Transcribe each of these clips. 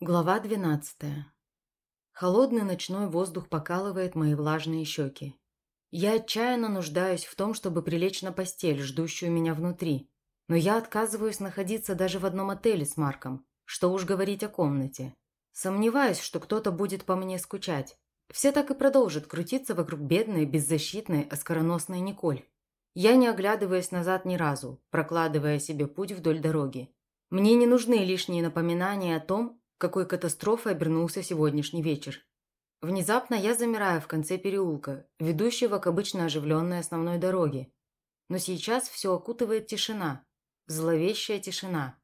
Глава 12. Холодный ночной воздух покалывает мои влажные щеки. Я отчаянно нуждаюсь в том, чтобы прилечь на постель, ждущую меня внутри. Но я отказываюсь находиться даже в одном отеле с Марком. Что уж говорить о комнате. Сомневаюсь, что кто-то будет по мне скучать. Все так и продолжат крутиться вокруг бедной, беззащитной, оскароносной Николь. Я не оглядываясь назад ни разу, прокладывая себе путь вдоль дороги. Мне не нужны лишние напоминания о том, какой катастрофой обернулся сегодняшний вечер. Внезапно я замираю в конце переулка, ведущего к обычно оживленной основной дороге. Но сейчас все окутывает тишина, зловещая тишина.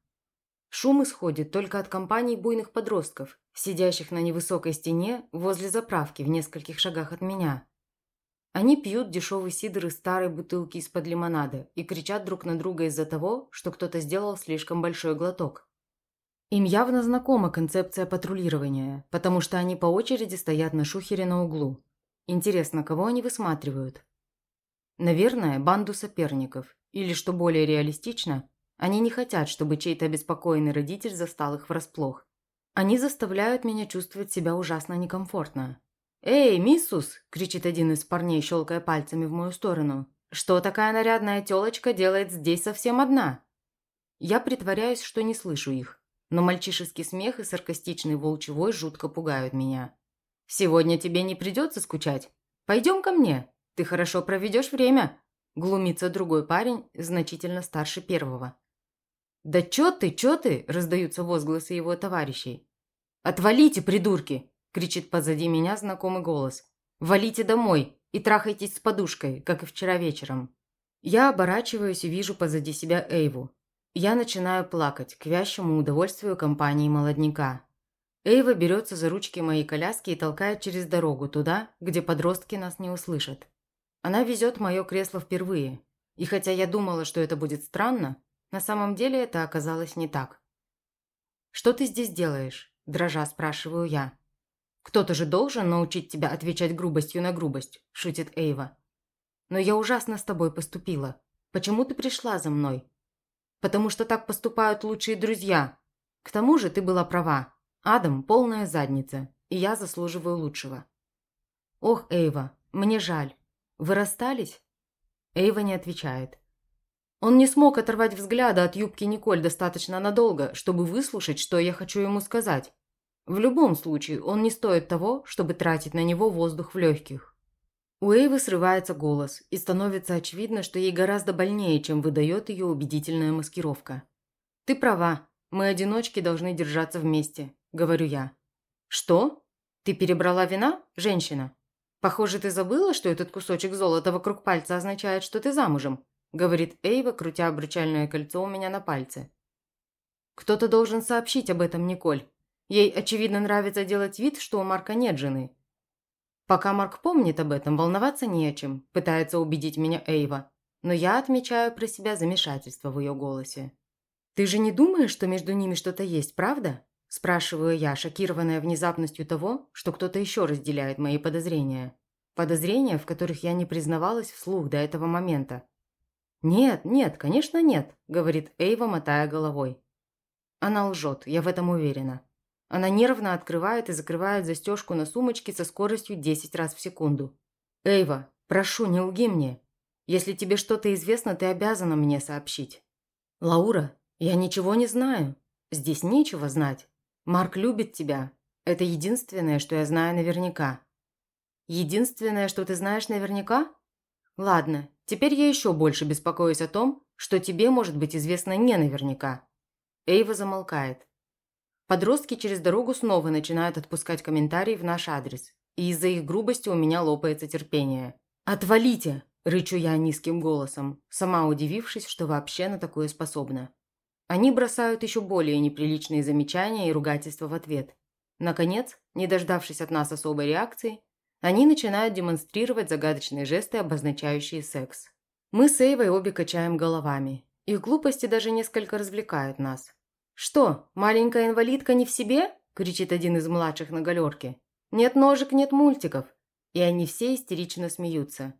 Шум исходит только от компаний буйных подростков, сидящих на невысокой стене возле заправки в нескольких шагах от меня. Они пьют дешевый сидр из старой бутылки из-под лимонада и кричат друг на друга из-за того, что кто-то сделал слишком большой глоток. Им явно знакома концепция патрулирования, потому что они по очереди стоят на шухере на углу. Интересно, кого они высматривают? Наверное, банду соперников. Или, что более реалистично, они не хотят, чтобы чей-то обеспокоенный родитель застал их врасплох. Они заставляют меня чувствовать себя ужасно некомфортно. «Эй, миссус!» – кричит один из парней, щелкая пальцами в мою сторону. «Что такая нарядная тёлочка делает здесь совсем одна?» Я притворяюсь, что не слышу их но мальчишеский смех и саркастичный волчий жутко пугают меня. «Сегодня тебе не придется скучать. Пойдем ко мне, ты хорошо проведешь время», – глумится другой парень, значительно старше первого. «Да чё ты, чё ты?» – раздаются возгласы его товарищей. «Отвалите, придурки!» – кричит позади меня знакомый голос. «Валите домой и трахайтесь с подушкой, как и вчера вечером». Я оборачиваюсь и вижу позади себя Эйву. Я начинаю плакать, к вящему удовольствию компании молодняка. Эйва берется за ручки моей коляски и толкает через дорогу туда, где подростки нас не услышат. Она везет мое кресло впервые. И хотя я думала, что это будет странно, на самом деле это оказалось не так. «Что ты здесь делаешь?» – дрожа спрашиваю я. «Кто-то же должен научить тебя отвечать грубостью на грубость», – шутит Эйва. «Но я ужасно с тобой поступила. Почему ты пришла за мной? Потому что так поступают лучшие друзья. К тому же ты была права. Адам – полная задница, и я заслуживаю лучшего. Ох, Эйва, мне жаль. Вы расстались? Эйва не отвечает. Он не смог оторвать взгляда от юбки Николь достаточно надолго, чтобы выслушать, что я хочу ему сказать. В любом случае, он не стоит того, чтобы тратить на него воздух в легких. У Эйвы срывается голос, и становится очевидно, что ей гораздо больнее, чем выдает ее убедительная маскировка. «Ты права, мы одиночки должны держаться вместе», – говорю я. «Что? Ты перебрала вина, женщина? Похоже, ты забыла, что этот кусочек золота вокруг пальца означает, что ты замужем», – говорит Эйва, крутя обручальное кольцо у меня на пальце. «Кто-то должен сообщить об этом Николь. Ей, очевидно, нравится делать вид, что у Марка нет жены. Пока Марк помнит об этом, волноваться не о чем, пытается убедить меня Эйва. Но я отмечаю про себя замешательство в ее голосе. «Ты же не думаешь, что между ними что-то есть, правда?» Спрашиваю я, шокированная внезапностью того, что кто-то еще разделяет мои подозрения. Подозрения, в которых я не признавалась вслух до этого момента. «Нет, нет, конечно нет», – говорит Эйва, мотая головой. Она лжет, я в этом уверена. Она нервно открывает и закрывает застежку на сумочке со скоростью 10 раз в секунду. «Эйва, прошу, не лги мне. Если тебе что-то известно, ты обязана мне сообщить». «Лаура, я ничего не знаю. Здесь нечего знать. Марк любит тебя. Это единственное, что я знаю наверняка». «Единственное, что ты знаешь наверняка?» «Ладно, теперь я еще больше беспокоюсь о том, что тебе может быть известно не наверняка». Эйва замолкает. Подростки через дорогу снова начинают отпускать комментарии в наш адрес. И из-за их грубости у меня лопается терпение. «Отвалите!» – рычу я низким голосом, сама удивившись, что вообще на такое способна. Они бросают еще более неприличные замечания и ругательства в ответ. Наконец, не дождавшись от нас особой реакции, они начинают демонстрировать загадочные жесты, обозначающие секс. Мы с Эйвой обе качаем головами. Их глупости даже несколько развлекают нас. «Что, маленькая инвалидка не в себе?» – кричит один из младших на галерке. «Нет ножек, нет мультиков!» И они все истерично смеются.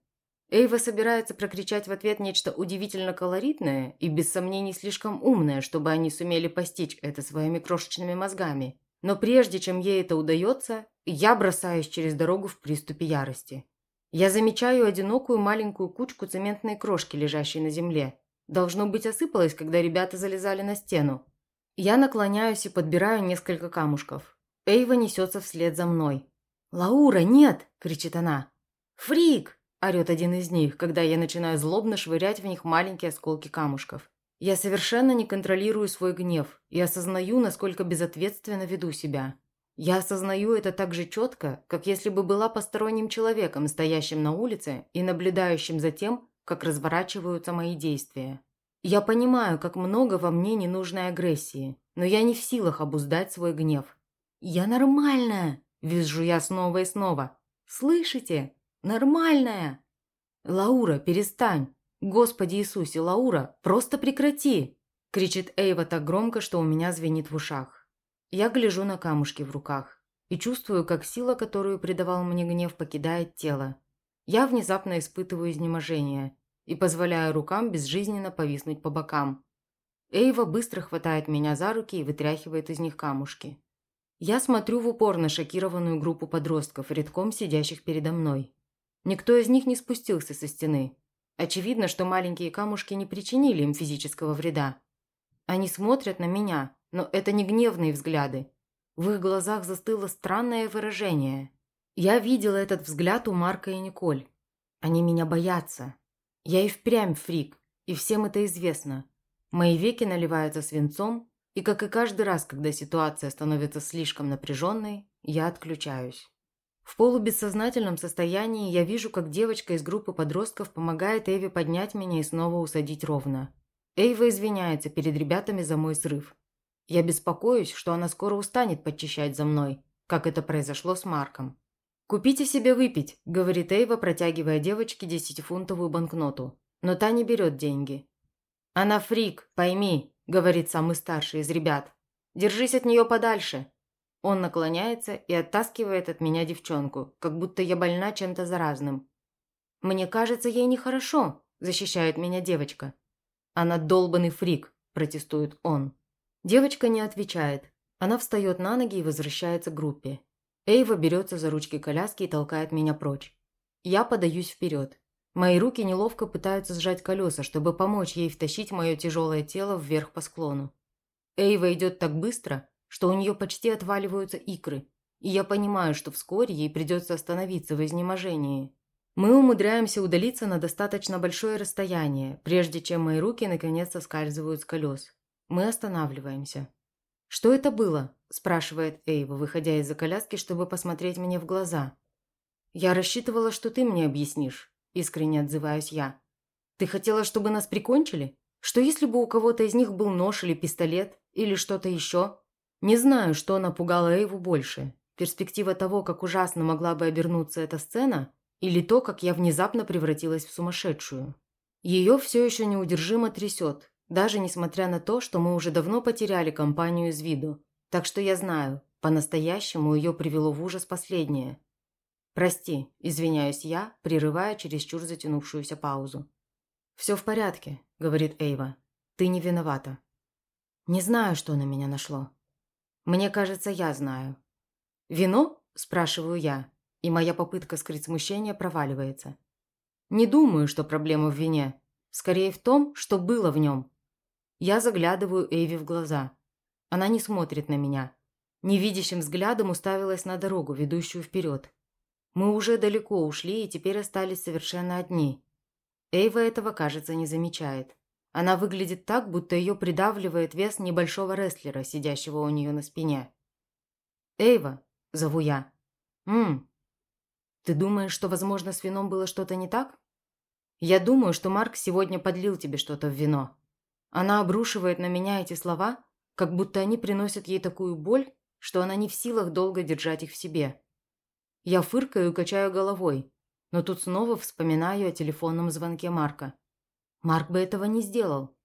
Эйва собирается прокричать в ответ нечто удивительно колоритное и, без сомнений, слишком умное, чтобы они сумели постичь это своими крошечными мозгами. Но прежде чем ей это удается, я бросаюсь через дорогу в приступе ярости. Я замечаю одинокую маленькую кучку цементной крошки, лежащей на земле. Должно быть, осыпалась, когда ребята залезали на стену. Я наклоняюсь и подбираю несколько камушков. Эйва несется вслед за мной. «Лаура, нет!» – кричит она. «Фрик!» – орет один из них, когда я начинаю злобно швырять в них маленькие осколки камушков. Я совершенно не контролирую свой гнев и осознаю, насколько безответственно веду себя. Я осознаю это так же четко, как если бы была посторонним человеком, стоящим на улице и наблюдающим за тем, как разворачиваются мои действия. Я понимаю, как много во мне ненужной агрессии, но я не в силах обуздать свой гнев. «Я нормальная!» – визжу я снова и снова. «Слышите? Нормальная!» «Лаура, перестань! Господи Иисусе, Лаура, просто прекрати!» – кричит Эйва так громко, что у меня звенит в ушах. Я гляжу на камушки в руках и чувствую, как сила, которую придавал мне гнев, покидает тело. Я внезапно испытываю изнеможение и позволяю рукам безжизненно повиснуть по бокам. Эйва быстро хватает меня за руки и вытряхивает из них камушки. Я смотрю в упор на шокированную группу подростков, редком сидящих передо мной. Никто из них не спустился со стены. Очевидно, что маленькие камушки не причинили им физического вреда. Они смотрят на меня, но это не гневные взгляды. В их глазах застыло странное выражение. Я видела этот взгляд у Марка и Николь. Они меня боятся. Я и впрямь фрик, и всем это известно. Мои веки наливаются свинцом, и, как и каждый раз, когда ситуация становится слишком напряженной, я отключаюсь. В полубессознательном состоянии я вижу, как девочка из группы подростков помогает Эве поднять меня и снова усадить ровно. Эйва извиняется перед ребятами за мой срыв. Я беспокоюсь, что она скоро устанет подчищать за мной, как это произошло с Марком. «Купите себе выпить», – говорит Эйва, протягивая девочке десятифунтовую банкноту. Но та не берет деньги. «Она фрик, пойми», – говорит самый старший из ребят. «Держись от нее подальше». Он наклоняется и оттаскивает от меня девчонку, как будто я больна чем-то заразным. «Мне кажется, ей нехорошо», – защищает меня девочка. «Она долбанный фрик», – протестует он. Девочка не отвечает. Она встает на ноги и возвращается к группе. Эйва берется за ручки коляски и толкает меня прочь. Я подаюсь вперед. Мои руки неловко пытаются сжать колеса, чтобы помочь ей втащить мое тяжелое тело вверх по склону. Эйва идет так быстро, что у нее почти отваливаются икры, и я понимаю, что вскоре ей придется остановиться в изнеможении. Мы умудряемся удалиться на достаточно большое расстояние, прежде чем мои руки наконец соскальзывают с колес. Мы останавливаемся. «Что это было?» – спрашивает Эйва, выходя из-за коляски, чтобы посмотреть мне в глаза. «Я рассчитывала, что ты мне объяснишь», – искренне отзываюсь я. «Ты хотела, чтобы нас прикончили? Что если бы у кого-то из них был нож или пистолет, или что-то еще?» Не знаю, что напугало Эйву больше. Перспектива того, как ужасно могла бы обернуться эта сцена, или то, как я внезапно превратилась в сумасшедшую. Ее все еще неудержимо трясет, даже несмотря на то, что мы уже давно потеряли компанию из виду. Так что я знаю, по-настоящему ее привело в ужас последнее. «Прости», – извиняюсь я, прерывая чересчур затянувшуюся паузу. «Все в порядке», – говорит Эйва. «Ты не виновата». «Не знаю, что на меня нашло». «Мне кажется, я знаю». «Вино?» – спрашиваю я, и моя попытка скрыть смущение проваливается. «Не думаю, что проблема в вине. Скорее в том, что было в нем. Я заглядываю Эйви в глаза. Она не смотрит на меня. Невидящим взглядом уставилась на дорогу, ведущую вперед. Мы уже далеко ушли и теперь остались совершенно одни. Эйва этого, кажется, не замечает. Она выглядит так, будто ее придавливает вес небольшого рестлера, сидящего у нее на спине. «Эйва», – зову я. «Ммм, ты думаешь, что, возможно, с вином было что-то не так?» «Я думаю, что Марк сегодня подлил тебе что-то в вино», она обрушивает на меня эти слова, как будто они приносят ей такую боль, что она не в силах долго держать их в себе. Я фыркаю и качаю головой, но тут снова вспоминаю о телефонном звонке Марка. Марк бы этого не сделал.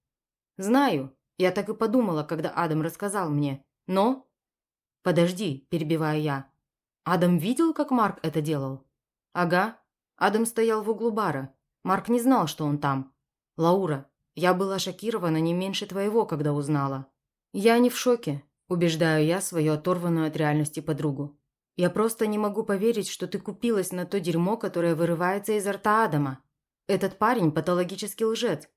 Знаю, я так и подумала, когда Адам рассказал мне, но... Подожди, перебиваю я. Адам видел, как Марк это делал? Ага. Адам стоял в углу бара. Марк не знал, что он там. Лаура, я была шокирована не меньше твоего, когда узнала. Я не в шоке. Убеждаю я свою оторванную от реальности подругу. Я просто не могу поверить, что ты купилась на то дерьмо, которое вырывается изо рта Адама. Этот парень патологический лжец.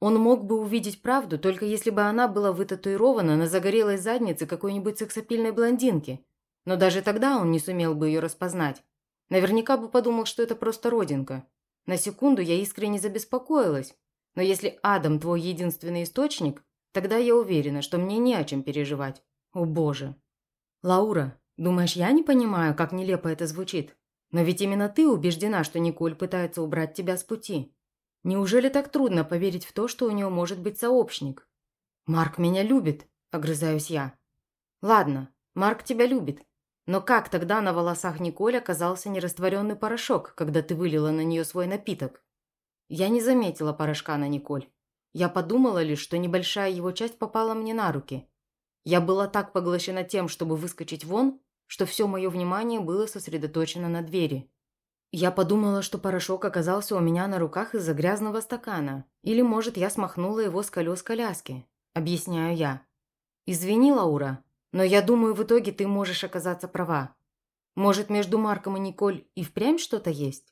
Он мог бы увидеть правду, только если бы она была вытатуирована на загорелой заднице какой-нибудь сексапильной блондинки. Но даже тогда он не сумел бы ее распознать. Наверняка бы подумал, что это просто родинка. На секунду я искренне забеспокоилась. Но если Адам твой единственный источник, тогда я уверена, что мне не о чем переживать. О боже. Лаура, думаешь, я не понимаю, как нелепо это звучит? Но ведь именно ты убеждена, что Николь пытается убрать тебя с пути. Неужели так трудно поверить в то, что у него может быть сообщник? Марк меня любит, огрызаюсь я. Ладно, Марк тебя любит. Но как тогда на волосах Николь оказался нерастворенный порошок, когда ты вылила на нее свой напиток? Я не заметила порошка на Николь. Я подумала лишь, что небольшая его часть попала мне на руки. Я была так поглощена тем, чтобы выскочить вон, что все мое внимание было сосредоточено на двери. Я подумала, что порошок оказался у меня на руках из-за грязного стакана. Или, может, я смахнула его с колес коляски. Объясняю я. Извини, Лаура, но я думаю, в итоге ты можешь оказаться права. Может, между Марком и Николь и впрямь что-то есть?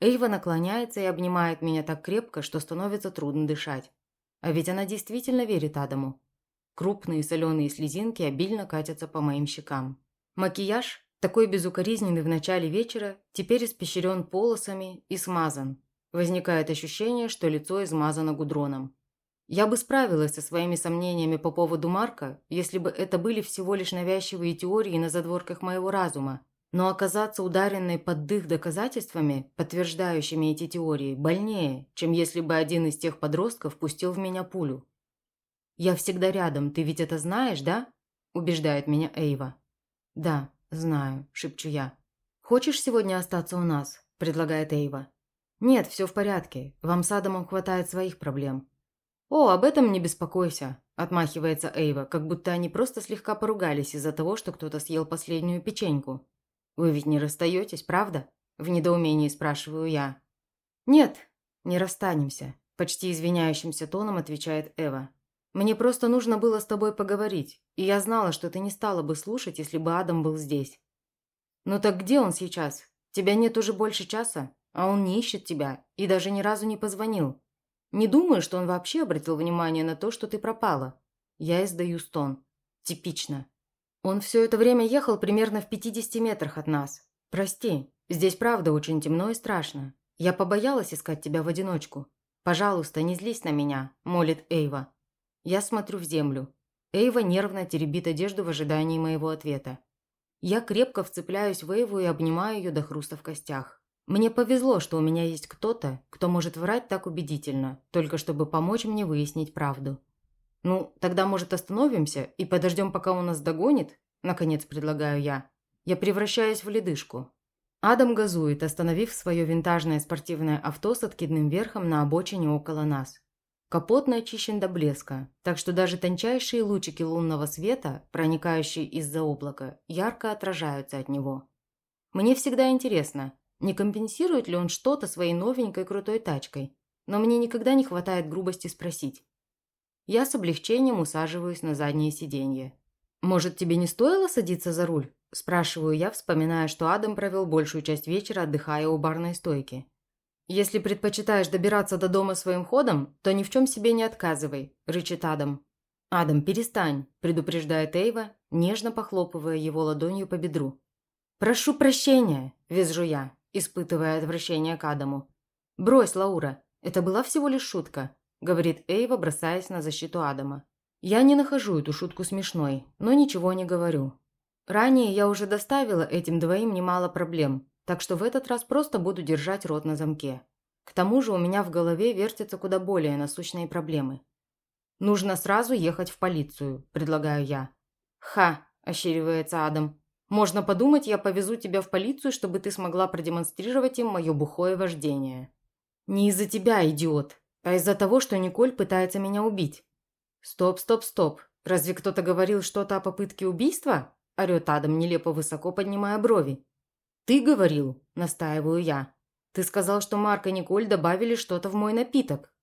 Эйва наклоняется и обнимает меня так крепко, что становится трудно дышать. А ведь она действительно верит Адаму. Крупные соленые слезинки обильно катятся по моим щекам. Макияж, такой безукоризненный в начале вечера, теперь испещрен полосами и смазан. Возникает ощущение, что лицо измазано гудроном. Я бы справилась со своими сомнениями по поводу Марка, если бы это были всего лишь навязчивые теории на задворках моего разума. Но оказаться ударенной под дых доказательствами, подтверждающими эти теории, больнее, чем если бы один из тех подростков пустил в меня пулю. «Я всегда рядом, ты ведь это знаешь, да?» – убеждает меня Эйва. «Да, знаю», – шепчу я. «Хочешь сегодня остаться у нас?» – предлагает Эйва. «Нет, все в порядке. Вам с Адамом хватает своих проблем. «О, об этом не беспокойся», – отмахивается Эйва, как будто они просто слегка поругались из-за того, что кто-то съел последнюю печеньку. «Вы ведь не расстаетесь, правда?» – в недоумении спрашиваю я. «Нет, не расстанемся», – почти извиняющимся тоном отвечает Эва. «Мне просто нужно было с тобой поговорить, и я знала, что ты не стала бы слушать, если бы Адам был здесь». «Ну так где он сейчас? Тебя нет уже больше часа, а он не ищет тебя и даже ни разу не позвонил. Не думаю, что он вообще обратил внимание на то, что ты пропала. Я издаю стон. Типично. Он все это время ехал примерно в 50 метрах от нас. Прости, здесь правда очень темно и страшно. Я побоялась искать тебя в одиночку. Пожалуйста, не злись на меня, молит Эйва. Я смотрю в землю. Эйва нервно теребит одежду в ожидании моего ответа. Я крепко вцепляюсь в Эйву и обнимаю ее до хруста в костях. Мне повезло, что у меня есть кто-то, кто может врать так убедительно, только чтобы помочь мне выяснить правду. Ну, тогда, может, остановимся и подождем, пока он нас догонит? Наконец предлагаю я. Я превращаюсь в ледышку. Адам газует, остановив свое винтажное спортивное авто с откидным верхом на обочине около нас. Капот начищен до блеска, так что даже тончайшие лучики лунного света, проникающие из-за облака, ярко отражаются от него. Мне всегда интересно, не компенсирует ли он что-то своей новенькой крутой тачкой? Но мне никогда не хватает грубости спросить. Я с облегчением усаживаюсь на заднее сиденье. «Может, тебе не стоило садиться за руль?» – спрашиваю я, вспоминая, что Адам провел большую часть вечера, отдыхая у барной стойки. «Если предпочитаешь добираться до дома своим ходом, то ни в чем себе не отказывай», – рычит Адам. «Адам, перестань», – предупреждает Эйва, нежно похлопывая его ладонью по бедру. «Прошу прощения», – визжу я испытывая отвращение к Адаму. «Брось, Лаура, это была всего лишь шутка», – говорит Эйва, бросаясь на защиту Адама. Я не нахожу эту шутку смешной, но ничего не говорю. Ранее я уже доставила этим двоим немало проблем, так что в этот раз просто буду держать рот на замке. К тому же у меня в голове вертятся куда более насущные проблемы. «Нужно сразу ехать в полицию», – предлагаю я. «Ха!» – ощеривается Адам. Можно подумать, я повезу тебя в полицию, чтобы ты смогла продемонстрировать им мое бухое вождение. Не из-за тебя, идиот, а из-за того, что Николь пытается меня убить. Стоп, стоп, стоп. Разве кто-то говорил что-то о попытке убийства? Орет Адам, нелепо высоко поднимая брови. Ты говорил, настаиваю я. Ты сказал, что Марк и Николь добавили что-то в мой напиток.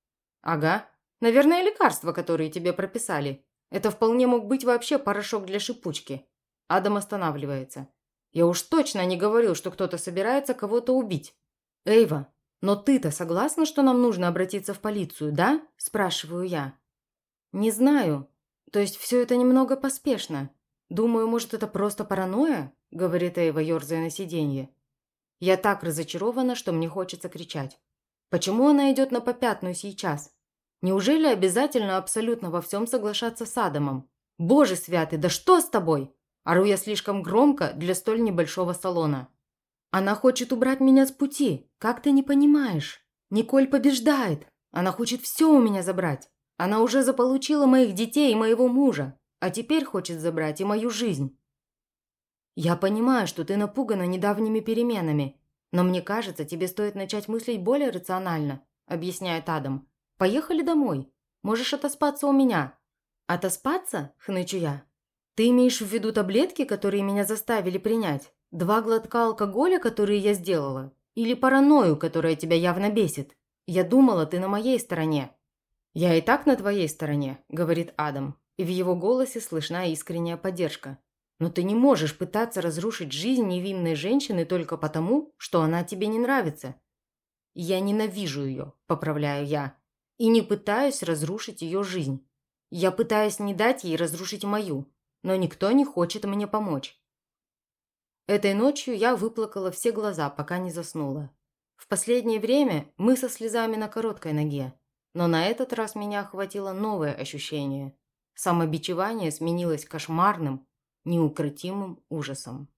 Ага. Наверное, лекарства, которые тебе прописали. Это вполне мог быть вообще порошок для шипучки. Адам останавливается. Я уж точно не говорил, что кто-то собирается кого-то убить. Эйва, но ты-то согласна, что нам нужно обратиться в полицию, да? Спрашиваю я. Не знаю. То есть все это немного поспешно. Думаю, может, это просто паранойя? Говорит Эйва, ерзая на сиденье. Я так разочарована, что мне хочется кричать. Почему она идет на попятную сейчас? Неужели обязательно абсолютно во всем соглашаться с Адамом? Боже святый, да что с тобой? Ору я слишком громко для столь небольшого салона. Она хочет убрать меня с пути. Как ты не понимаешь? Николь побеждает. Она хочет все у меня забрать. Она уже заполучила моих детей и моего мужа, а теперь хочет забрать и мою жизнь. Я понимаю, что ты напугана недавними переменами, но мне кажется, тебе стоит начать мыслить более рационально, объясняет Адам. Поехали домой. Можешь отоспаться у меня». «Отоспаться?» – хнычу я. «Ты имеешь в виду таблетки, которые меня заставили принять? Два глотка алкоголя, которые я сделала? Или паранойю, которая тебя явно бесит? Я думала, ты на моей стороне». «Я и так на твоей стороне», – говорит Адам, и в его голосе слышна искренняя поддержка. «Но ты не можешь пытаться разрушить жизнь невинной женщины только потому, что она тебе не нравится». «Я ненавижу ее», – поправляю я и не пытаюсь разрушить ее жизнь. Я пытаюсь не дать ей разрушить мою, но никто не хочет мне помочь. Этой ночью я выплакала все глаза, пока не заснула. В последнее время мы со слезами на короткой ноге, но на этот раз меня охватило новое ощущение. Самобичевание сменилось кошмарным, неукротимым ужасом.